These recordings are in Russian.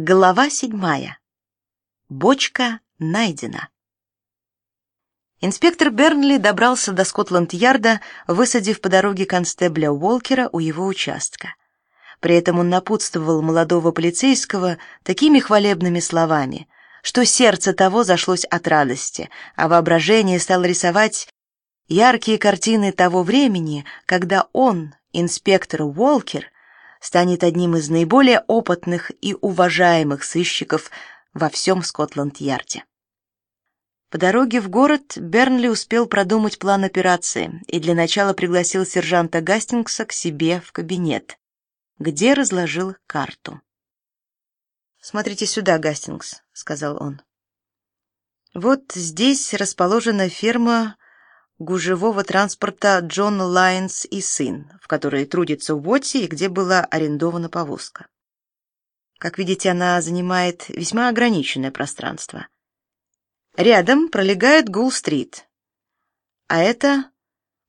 Глава седьмая. Бочка найдена. Инспектор Бернли добрался до Скотланд-Ярда, высадив по дороге констебля Уолкера у его участка. При этом он напутствовал молодого полицейского такими хвалебными словами, что сердце того зашлось от радости, а воображение стало рисовать яркие картины того времени, когда он, инспектор Уолкер, станет одним из наиболее опытных и уважаемых сыщиков во всем Скотланд-Ярде. По дороге в город Бернли успел продумать план операции и для начала пригласил сержанта Гастингса к себе в кабинет, где разложил карту. «Смотрите сюда, Гастингс», — сказал он. «Вот здесь расположена ферма гужевого транспорта Джон Лайнс и сын, в которой трудится Уотти и где была арендована повозка. Как видите, она занимает весьма ограниченное пространство. Рядом пролегает Гул-стрит, а это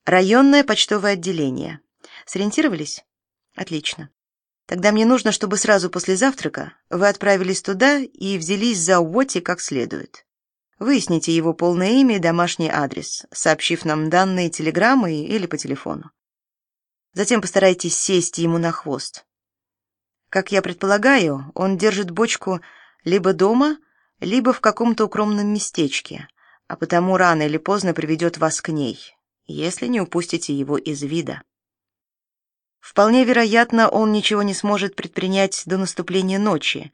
районное почтовое отделение. Сориентировались? Отлично. Тогда мне нужно, чтобы сразу после завтрака вы отправились туда и взялись за Уотти как следует. Выясните его полное имя и домашний адрес, сообщив нам данные телеграммой или по телефону. Затем постарайтесь сесть ему на хвост. Как я предполагаю, он держит бочку либо дома, либо в каком-то укромном местечке, а потому рано или поздно приведет вас к ней, если не упустите его из вида. Вполне вероятно, он ничего не сможет предпринять до наступления ночи.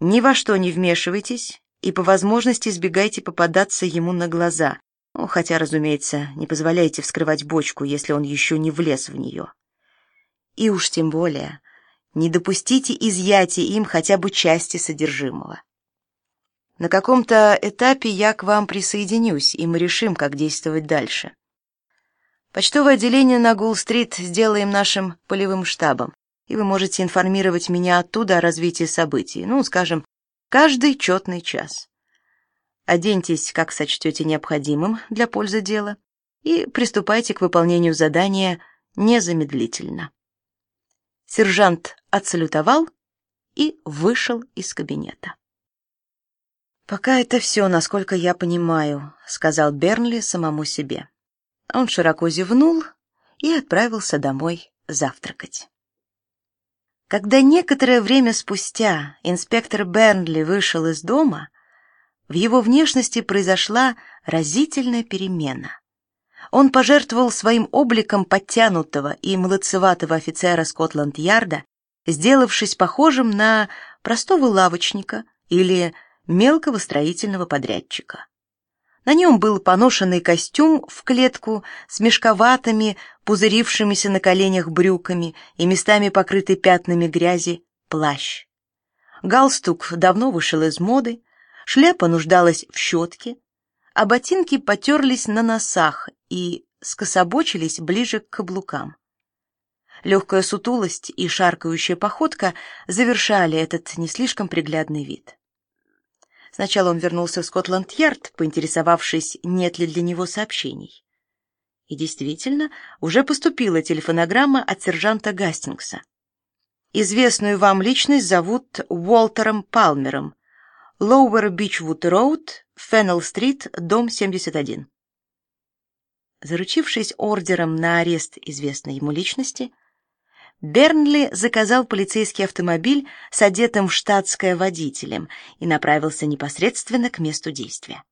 Ни во что не вмешивайтесь и по возможности избегайте попадаться ему на глаза. Ну, хотя, разумеется, не позволяйте вскрывать бочку, если он еще не влез в нее. И уж тем более не допустите изъятия им хотя бы части содержимого. На каком-то этапе я к вам присоединюсь, и мы решим, как действовать дальше. Почтовое отделение на Гулл-стрит сделаем нашим полевым штабом, и вы можете информировать меня оттуда о развитии событий, ну, скажем, каждый четный час. Оденьтесь, как сочтете необходимым для пользы дела, и приступайте к выполнению задания незамедлительно. Сержант отсалютовал и вышел из кабинета. «Пока это все, насколько я понимаю», — сказал Бернли самому себе. Он широко зевнул и отправился домой завтракать. Когда некоторое время спустя инспектор Бернли вышел из дома, в его внешности произошла разительная перемена. Он пожертвовал своим обликом подтянутого и молодцеватого офицера Скотланд-Ярда, сделавшись похожим на простого лавочника или мелкого строительного подрядчика. На нем был поношенный костюм в клетку с мешковатыми, пузырившимися на коленях брюками и местами покрытый пятнами грязи плащ. Галстук давно вышел из моды, шляпа нуждалась в щетке, а ботинки потерлись на носах и скособочились ближе к каблукам. Легкая сутулость и шаркающая походка завершали этот не слишком приглядный вид. Сначала он вернулся в Скотланд-Ярд, поинтересовавшись, нет ли для него сообщений. И действительно, уже поступила телефонограмма от сержанта Гастингса. Известную вам личность зовут Уолтером Палмером. Lower Бичвуд Роуд, Феннелл-стрит, дом 71. Заручившись ордером на арест известной ему личности, Бернли заказал полицейский автомобиль с одетым в штатское водителем и направился непосредственно к месту действия.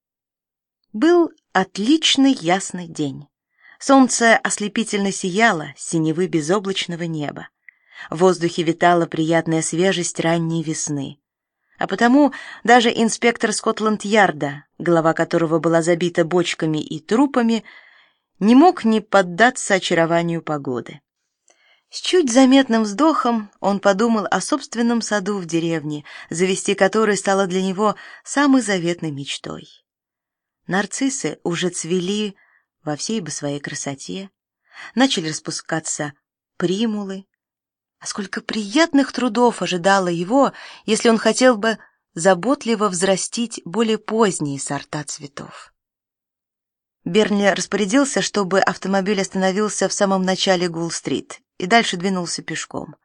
Был отличный ясный день. Солнце ослепительно сияло синевы безоблачного неба. В воздухе витала приятная свежесть ранней весны. А потому даже инспектор Скотланд-Ярда, голова которого была забита бочками и трупами, не мог не поддаться очарованию погоды. С чуть заметным вздохом он подумал о собственном саду в деревне, завести который стало для него самой заветной мечтой. Нарциссы уже цвели во всей бы своей красоте, начали распускаться примулы. А сколько приятных трудов ожидало его, если он хотел бы заботливо взрастить более поздние сорта цветов. Берни распорядился, чтобы автомобиль остановился в самом начале Гулл-стрит и дальше двинулся пешком.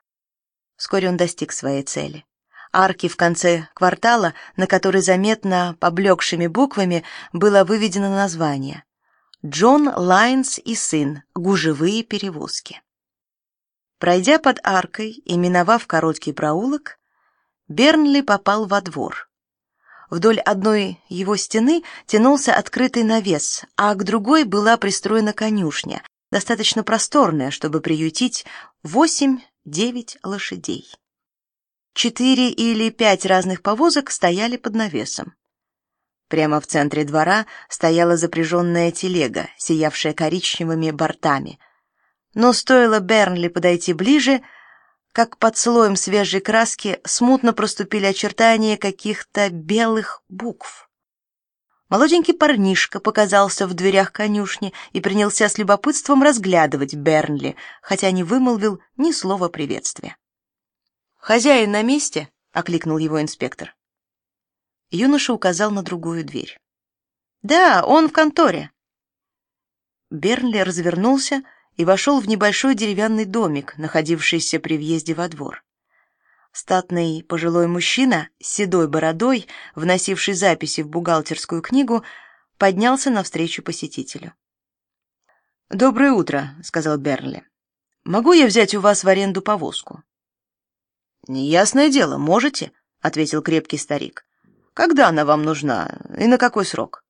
Вскоре он достиг своей цели. арки в конце квартала, на которой заметно поблекшими буквами было выведено название «Джон Лайнс и сын. Гужевые перевозки». Пройдя под аркой и миновав короткий проулок, Бернли попал во двор. Вдоль одной его стены тянулся открытый навес, а к другой была пристроена конюшня, достаточно просторная, чтобы приютить восемь-девять лошадей. Четыре или пять разных повозок стояли под навесом. Прямо в центре двора стояла запряженная телега, сиявшая коричневыми бортами. Но стоило Бернли подойти ближе, как под слоем свежей краски смутно проступили очертания каких-то белых букв. Молоденький парнишка показался в дверях конюшни и принялся с любопытством разглядывать Бернли, хотя не вымолвил ни слова приветствия. «Хозяин на месте?» — окликнул его инспектор. Юноша указал на другую дверь. «Да, он в конторе». Бернли развернулся и вошел в небольшой деревянный домик, находившийся при въезде во двор. Статный пожилой мужчина с седой бородой, вносивший записи в бухгалтерскую книгу, поднялся навстречу посетителю. «Доброе утро», — сказал Бернли. «Могу я взять у вас в аренду повозку?» «Ясное дело, можете», — ответил крепкий старик. «Когда она вам нужна и на какой срок?»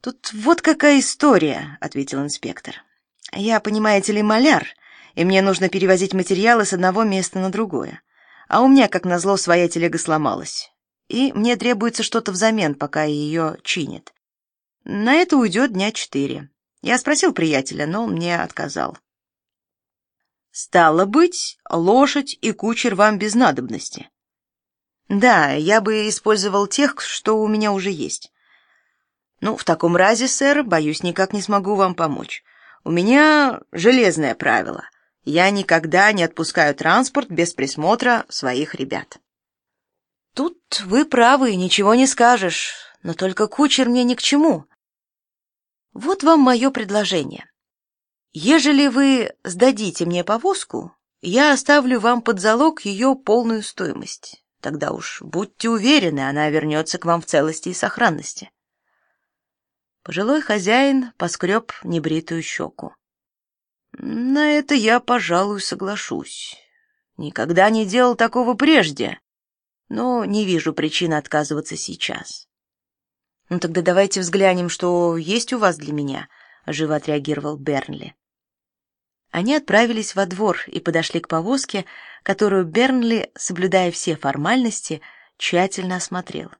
«Тут вот какая история», — ответил инспектор. «Я, понимаете ли, маляр, и мне нужно перевозить материалы с одного места на другое. А у меня, как назло, своя телега сломалась. И мне требуется что-то взамен, пока ее чинят. На это уйдет дня четыре. Я спросил приятеля, но он мне отказал. Стало быть, лошадь и кучер вам без надобности. Да, я бы использовал тех, что у меня уже есть. Ну, в таком разе, сэр, боюсь, никак не смогу вам помочь. У меня железное правило — я никогда не отпускаю транспорт без присмотра своих ребят. Тут вы правы, ничего не скажешь, но только кучер мне ни к чему. Вот вам мое предложение. Ежели вы сдадите мне повозку, я оставлю вам под залог ее полную стоимость. Тогда уж будьте уверены, она вернется к вам в целости и сохранности. Пожилой хозяин поскреб небритую щеку. На это я, пожалуй, соглашусь. Никогда не делал такого прежде, но не вижу причины отказываться сейчас. Ну тогда давайте взглянем, что есть у вас для меня, живо отреагировал Бернли. Они отправились во двор и подошли к повозке, которую Бернли, соблюдая все формальности, тщательно осмотрел.